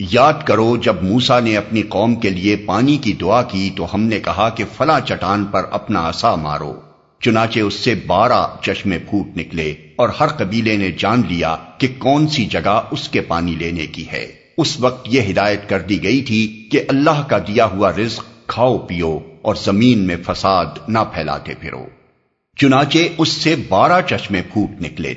یاد کرو جب موسا نے اپنی قوم کے لیے پانی کی دعا کی تو ہم نے کہا کہ فلاں چٹان پر اپنا آسا مارو، چنانچہ اس سے بارہ چشمے پھوٹ نکلے اور ہر قبیلے نے جان لیا کہ کون سی جگہ اس کے پانی لینے کی ہے۔ اس وقت یہ ہدایت کر دی گئی تھی کہ اللہ کا دیا ہوا رزق کھاؤ پیو اور زمین میں فساد نہ پھیلاتے پھرو۔ چنانچہ اس سے بارہ چشمے پھوٹ نکلے۔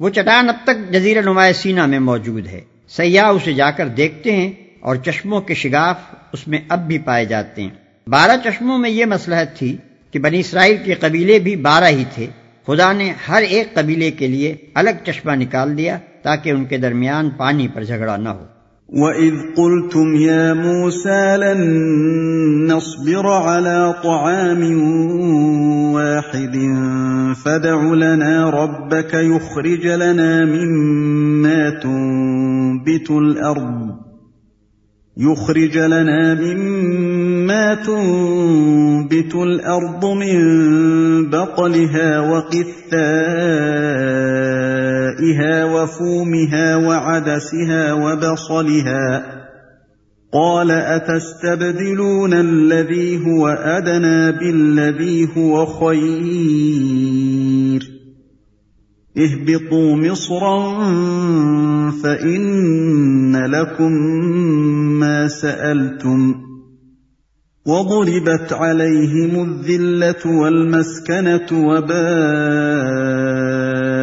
وہ چٹان اب تک جزیرہ نمایاں سینا میں موجود ہے۔ سیاح اسے جا کر دیکھتے ہیں اور چشموں کے شگاف اس میں اب بھی پائے جاتے ہیں۔ بارہ چشموں میں یہ مسلحت تھی کہ بنی اسرائیل کے قبیلے بھی بارہ ہی تھے۔ خدا نے ہر ایک قبیلے کے لیے الگ چشمہ نکال دیا تاکہ ان کے درمیان پانی پر جھگڑا نہ ہو۔ وَإِذْ قُلْتُمْ يَا مُوسَى لَن نَّصْبِرَ عَلَىٰ طَعَامٍ وَاحِدٍ فَادْعُ لَنَا رَبَّكَ يُخْرِجْ لَنَا مِمَّا تُنبِتُ الْأَرْضُ يخرج لنا مما تنبت الأرض من بقلها وقثائها وفومها وعدسها وبصلها قال أتستبدلون الذي هو أدنى بالذي هو خير اهبطوا مصرا فإن لكم ما سألتم وضربت عليهم الذلة والمسكنة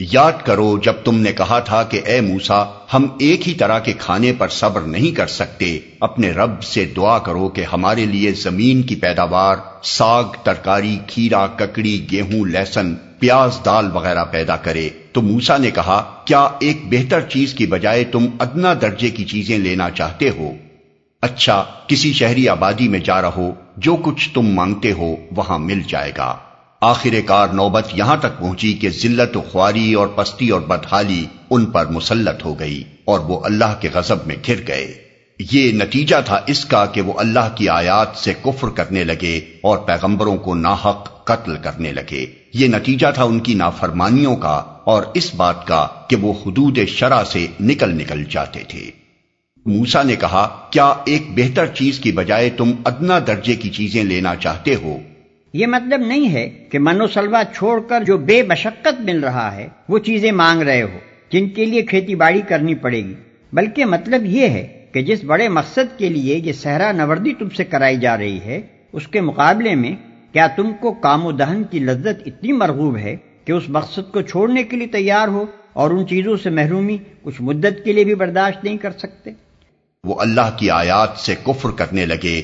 یاد کرو جب تم نے کہا تھا کہ اے موسا ہم ایک ہی طرح کے کھانے پر صبر نہیں کر سکتے۔ اپنے رب سے دعا کرو کہ ہمارے لیے زمین کی پیداوار، ساگ، ترکاری، کھیرا، ککڑی، گیہوں، لہسن، پیاز، دال وغیرہ پیدا کرے۔ تو موسا نے کہا، کیا ایک بہتر چیز کی بجائے تم ادنا درجے کی چیزیں لینا چاہتے ہو؟ اچھا کسی شہری آبادی میں جا رہو، جو کچھ تم مانگتے ہو، وہاں مل جائے گا۔ آخر کار نوبت یہاں تک پہنچی کہ ذلت و خواری اور پستی اور بدحالی ان پر مسلط ہو گئی اور وہ اللہ کے غضب میں گر گئے۔ یہ نتیجہ تھا اس کا کہ وہ اللہ کی آیات سے کفر کرنے لگے اور پیغمبروں کو ناحق قتل کرنے لگے۔ یہ نتیجہ تھا ان کی نافرمانیوں کا اور اس بات کا کہ وہ حدود شرع سے نکل نکل جاتے تھے۔ موسا نے کہا، کیا ایک بہتر چیز کی بجائے تم ادنا درجے کی چیزیں لینا چاہتے ہو؟ یہ مطلب نہیں ہے کہ منو سلوا چھوڑ کر جو بے مشقت مل رہا ہے، وہ چیزیں مانگ رہے ہو، جن کے لیے کھیتی باڑی کرنی پڑے گی۔ بلکہ مطلب یہ ہے کہ جس بڑے مقصد کے لیے یہ صحرا نوردی تم سے کرائی جا رہی ہے، اس کے مقابلے میں کیا تم کو کام و دہن کی لذت اتنی مرغوب ہے کہ اس مقصد کو چھوڑنے کے لیے تیار ہو اور ان چیزوں سے محرومی کچھ مدت کے لیے بھی برداشت نہیں کر سکتے؟ وہ اللہ کی آیات سے کفر کرنے لگے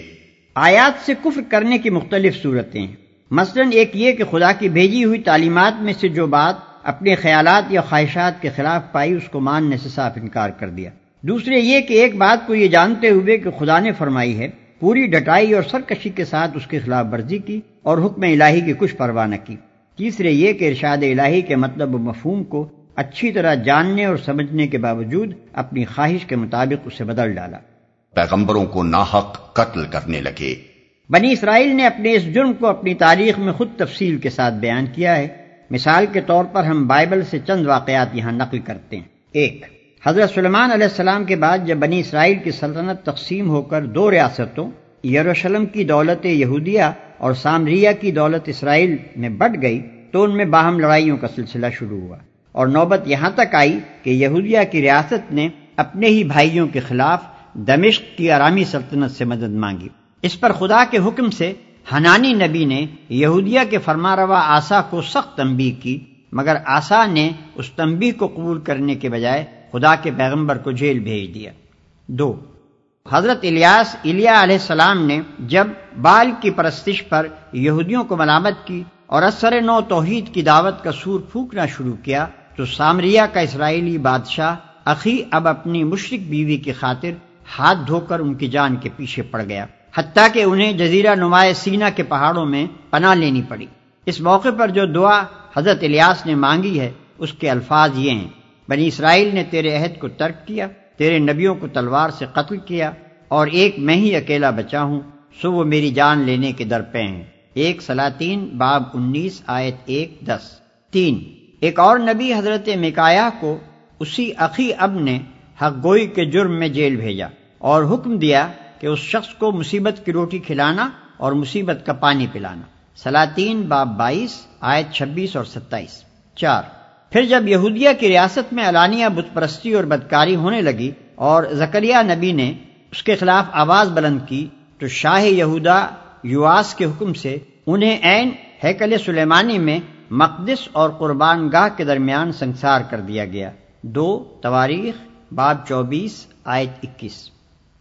آیات سے کفر کرنے کی مختلف صورتیں۔ ہیں مثلا ایک یہ کہ خدا کی بھیجی ہوئی تعلیمات میں سے جو بات اپنے خیالات یا خواہشات کے خلاف پائی، اس کو ماننے سے صاف انکار کر دیا۔ دوسرے یہ کہ ایک بات کو یہ جانتے ہوئے کہ خدا نے فرمائی ہے، پوری ڈٹائی اور سرکشی کے ساتھ اس کے خلاف ورزی کی اور حکم الہی کی کچھ پرواہ نہ کی۔ تیسرے یہ کہ ارشاد الہی کے مطلب و مفہوم کو اچھی طرح جاننے اور سمجھنے کے باوجود اپنی خواہش کے مطابق اسے بدل ڈالا۔ پیغمبروں کو ناحق قتل کرنے لگے۔ بنی اسرائیل نے اپنے اس جرم کو اپنی تاریخ میں خود تفصیل کے ساتھ بیان کیا ہے۔ مثال کے طور پر ہم بائبل سے چند واقعات یہاں نقل کرتے ہیں۔ ایک، حضرت سلمان علیہ السلام کے بعد جب بنی اسرائیل کی سلطنت تقسیم ہو کر دو ریاستوں، یروشلم کی دولت یہودیہ اور سامریا کی دولت اسرائیل میں بٹ گئی، تو ان میں باہم لڑائیوں کا سلسلہ شروع ہوا۔ اور نوبت یہاں تک آئی کہ یہودیہ کی ریاست نے اپنے ہی بھائیوں کے خلاف دمشق کی آرامی سلطنت سے مدد مانگی۔ اس پر خدا کے حکم سے حنانی نبی نے یہودیہ کے فرما روا آسا کو سخت تنبیہ کی، مگر آسا نے اس تنبیہ کو قبول کرنے کے بجائے خدا کے پیغمبر کو جیل بھیج دیا۔ دو، حضرت الیاس الیا علیہ السلام نے جب بال کی پرستش پر یہودیوں کو ملامت کی اور اثر نو توحید کی دعوت کا سور پھونکنا شروع کیا، تو سامریا کا اسرائیلی بادشاہ عقی اب اپنی مشرق بیوی کی خاطر ہاتھ دھو کر ان کی جان کے پیچھے پڑ گیا، حتیٰ کہ انہیں جزیرہ نمایاں سینا کے پہاڑوں میں پناہ لینی پڑی۔ اس موقع پر جو دعا حضرت الیاس نے مانگی ہے، اس کے الفاظ یہ ہیں، بنی اسرائیل نے تیرے عہد کو ترک کیا، تیرے نبیوں کو تلوار سے قتل کیا، اور ایک میں ہی اکیلا بچا ہوں، سو وہ میری جان لینے کے در پہ ہیں۔ ایک سلاطین، باب انیس، آیت ایک، دس۔ تین۔ ایک اور نبی حضرت مکایا کو اسی عقی اب نے حق گوئی کے جرم میں جیل بھیجا۔ اور حکم دیا کہ اس شخص کو مصیبت کی روٹی کھلانا اور مصیبت کا پانی پلانا۔ سلاطین باب بائیس، آیت چھبیس اور ستائیس۔ چار۔ پھر جب یہودیہ کی ریاست میں علانیہ بت پرستی اور بدکاری ہونے لگی اور زکریہ نبی نے اس کے خلاف آواز بلند کی، تو شاہ یہودا یواس کے حکم سے انہیں عین ہیکل سلیمانی میں مقدس اور قربان گاہ کے درمیان سنسار کر دیا گیا۔ دو، تواریخ، باب چوبیس، آیت اکیس۔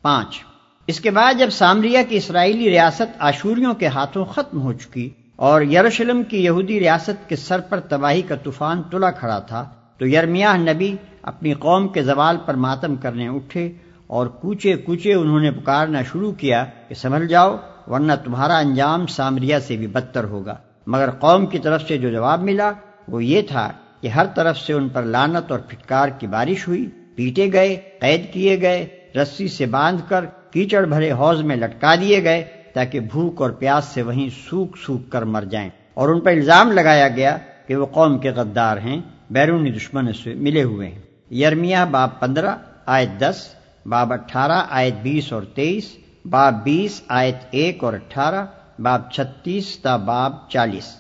پانچ۔ اس کے بعد جب سامریا کی اسرائیلی ریاست آشوریوں کے ہاتھوں ختم ہو چکی اور یروشلم کی یہودی ریاست کے سر پر تباہی کا طوفان تلا کھڑا تھا، تو یرمیاہ نبی اپنی قوم کے زوال پر ماتم کرنے اٹھے اور کوچے کوچے انہوں نے پکارنا شروع کیا کہ سنبھل جاؤ، ورنہ تمہارا انجام سامریا سے بھی بدتر ہوگا۔ مگر قوم کی طرف سے جو جواب ملا، وہ یہ تھا کہ ہر طرف سے ان پر لانت اور پھٹکار کی بارش ہوئی، پیٹے گئے، قید کیے گئے رسی سے باندھ کر کیچڑ بھرے حوض میں لٹکا دیے گئے تاکہ بھوک اور پیاس سے وہیں سوکھ سوکھ کر مر جائیں۔ اور ان پر الزام لگایا گیا کہ وہ قوم کے غدار ہیں، بیرونی دشمن سے ملے ہوئے ہیں۔ یرمیا باب پندرہ، آیت دس، باب اٹھارہ، آیت بیس اور تیئیس، باب بیس، آیت ایک اور اٹھارہ، باب چھتیس تا باب چالیس۔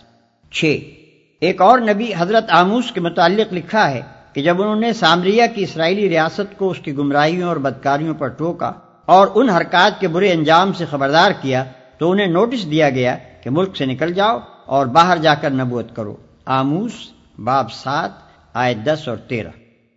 چھ۔ ایک اور نبی حضرت آموس کے متعلق لکھا ہے کہ جب انہوں نے سامریا کی اسرائیلی ریاست کو اس کی گمراہیوں اور بدکاریوں پر ٹوکا اور ان حرکات کے برے انجام سے خبردار کیا، تو انہیں نوٹس دیا گیا کہ ملک سے نکل جاؤ اور باہر جا کر نبوت کرو۔ آموس، باب سات آئے دس اور تیرہ۔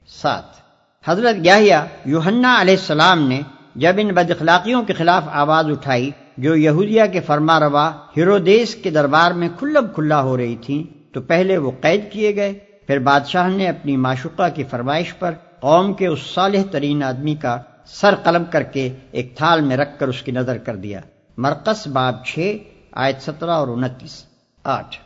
سات۔ حضرت گاہیا یوہنا علیہ السلام نے جب ان بد اخلاقیوں کے خلاف آواز اٹھائی جو یہودیہ کے فرما روا ہیرودیس کے دربار میں کھلب کھلا ہو رہی تھی تو پہلے وہ قید کیے گئے پھر بادشاہ نے اپنی معشوقہ کی فرمائش پر قوم کے اس صالح ترین آدمی کا سر قلم کر کے ایک تھال میں رکھ کر اس کی نظر کر دیا۔ مرکز باب چھ، آیت سترہ اور انتیس۔ آٹھ۔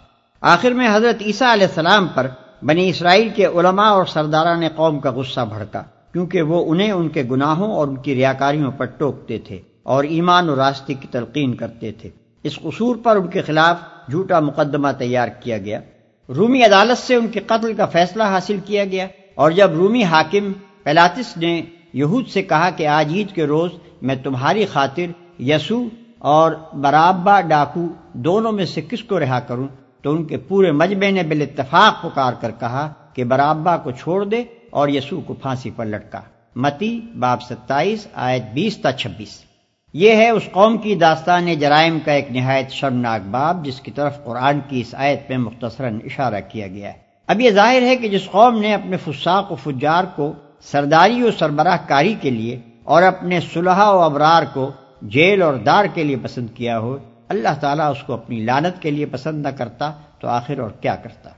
آخر میں حضرت عیسیٰ علیہ السلام پر بنی اسرائیل کے علماء اور سرداران قوم کا غصہ بھڑکا، کیونکہ وہ انہیں ان کے گناہوں اور ان کی ریاکاریوں پر ٹوکتے تھے اور ایمان و راستے کی تلقین کرتے تھے۔ اس قصور پر ان کے خلاف جھوٹا مقدمہ تیار کیا گیا۔ رومی عدالت سے ان کے قتل کا فیصلہ حاصل کیا گیا اور جب رومی حاکم پیلاتس نے یہود سے کہا کہ آج عید کے روز میں تمہاری خاطر یسو اور برابا ڈاکو دونوں میں سے کس کو رہا کروں؟ تو ان کے پورے مجمے نے بال اتفاق پکار کر کہا کہ برابا کو چھوڑ دے اور یسوع کو پھانسی پر لٹکا۔ متی باب ستائیس، آیت بیس تا چھبیس۔ یہ ہے اس قوم کی داستان جرائم کا ایک نہایت شرمناک باب جس کی طرف قرآن کی اس آیت میں مختصراً اشارہ کیا گیا ہے۔ اب یہ ظاہر ہے کہ جس قوم نے اپنے فساق و فجار کو، سرداری و سربراہ کاری کے لیے اور اپنے صلحہ و ابرار کو جیل اور دار کے لیے پسند کیا ہو، اللہ تعالیٰ اس کو اپنی لانت کے لیے پسند نہ کرتا تو آخر اور کیا کرتا؟